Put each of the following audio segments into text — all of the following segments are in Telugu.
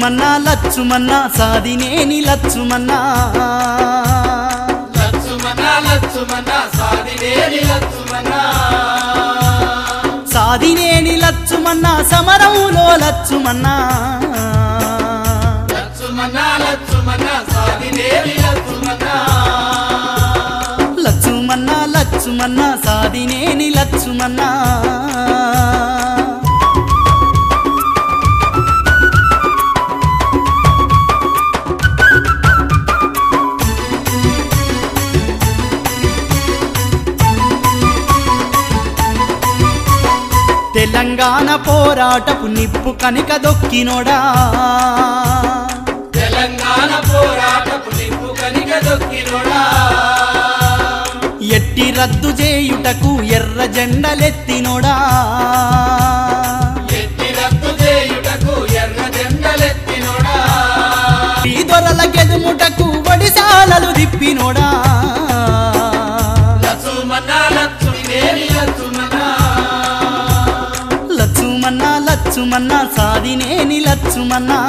లచ్చుమన్నా లచ్చుమన్నా సాదినేని లచ్చుమన్నా. లచ్చుమన లచ్చుమన సాదినేని లచ్చుమన సాదినేని లచ్చుమన్నా సమరములో లచ్చుమన్నా. సాదినేని లచ్చుమన్నా లచ్చుమన్నా. సాదినేని లచ్చుమన్నా. తెలంగాణ పోరాటపు నిప్పు కనిక దొక్కినోడా? తెలంగాణ పోరాటపు నిప్పు కనిక దొక్కినోడా? ఎట్టి రద్దు చేయుటకు ఎర్ర జెండలెత్తినోడా? ఎట్టి రద్దు చేయుటకు ఎర్ర జెండలెత్తినోడా? ఈ దొరల గెదుముటకు వడిసాలలు దిప్పినోడా లచ్చుమన్నా సాధినేని లచ్చుమన్నా.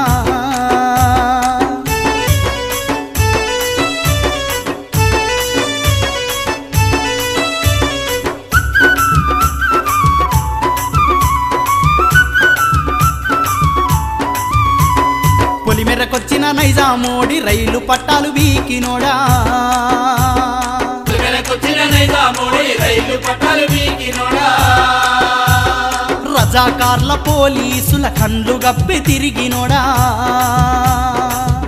పొలిమెరకొచ్చిన నైజామోడి రైలు పట్టాలు వీకినోడా? పొలిమెరకొచ్చిన నైజామోడి రైలు పట్టాలు వీకినోడా? రజాకార్ల పోలీసుల కండ్లు గప్పి తిరిగినోడా?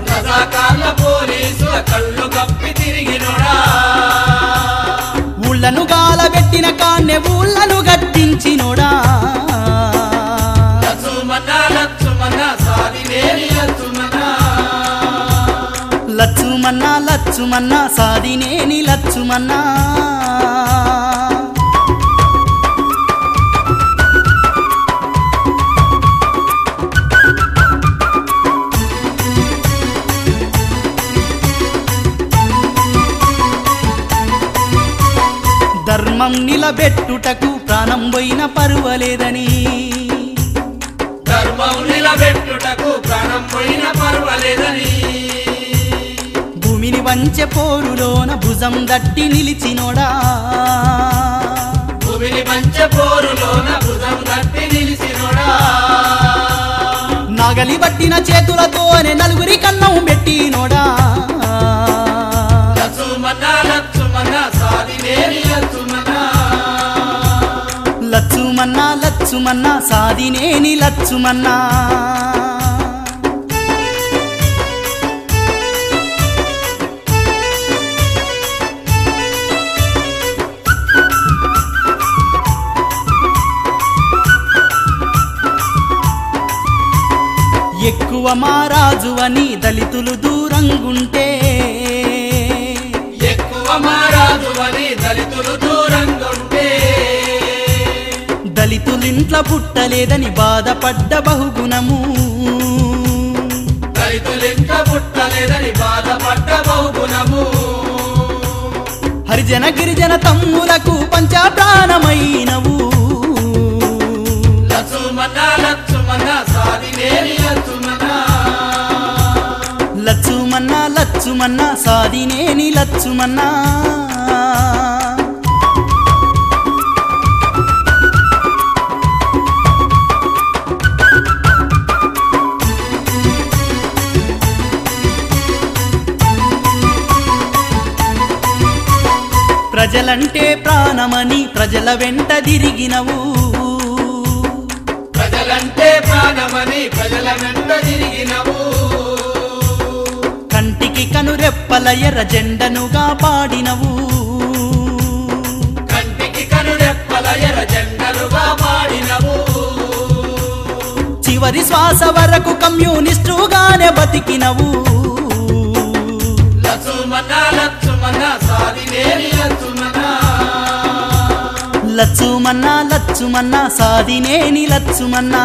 రజాకార్ల పోలీసుల కళ్ళు కప్పి తిరిగినోడా? ఊళ్ళను గాలబెట్టిన కాన్నే ఊళ్ళను గట్టించినోడా? లచ్చుమన్నా లచ్చుమన్నా సాదినేని లచ్చుమన్నా. ధర్మం నిలబెట్టుటకు ప్రాణం పోయిన పరువలేదని. ధర్మం నిలబెట్టుటకు ప్రాణం పోయిన పర్వాలేదని. భూమిని వంచె పోరులోన భుజం దట్టి నిలిచినోడా. భూమిని పంచ పోరులోన భుజం తట్టి నిలిచినోడా. నాగలి పట్టిన చేతులతోనే నలుగురి కన్నం పెట్టినోడా. లచ్చుమన్నా లచ్చుమన్నా సాదినేని లచ్చుమన్నా. ఎక్కువ మారాజు అని దళితులు దూరంగుంటే దళితులింట్ల పుట్టలేదని బాధపడ్డ బహుగుణము. దళితులెంత పుట్టలేదని బాధపడ్డ బహుగుణము. హరిజన గిరిజన తమ్ములకు పంచప్రాణమైనవు. లచ్చుమన లచ్చుమన్నా లచ్చుమన్నా. సాదినేని లచ్చుమన్నా. ప్రజలంటే ప్రాణమని ప్రజల వెంట తిరిగినవు. ప్రజలంటే ప్రాణమని ప్రజల వెంట తిరిగినవు. కంటికి కనురెప్పల ఎర్ర జెండనుగా పాడినవు కంటికి కనురెప్పల ఎర్ర జెండలుగా పాడినవు చివరి శ్వాస వరకు కమ్యూనిస్టుగానే బతికినవు. లచ్చుమన లచ్చుమన్నా లచ్చుమన్నా సాదినేని లచ్చుమన్నా.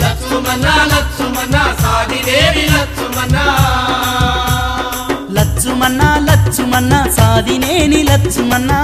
లచ్చుమన లచ్చుమన సాదినేని లచ్చుమన లచ్చుమన్నా లచ్చుమన్నా సాదినేని లచ్చుమన్నా.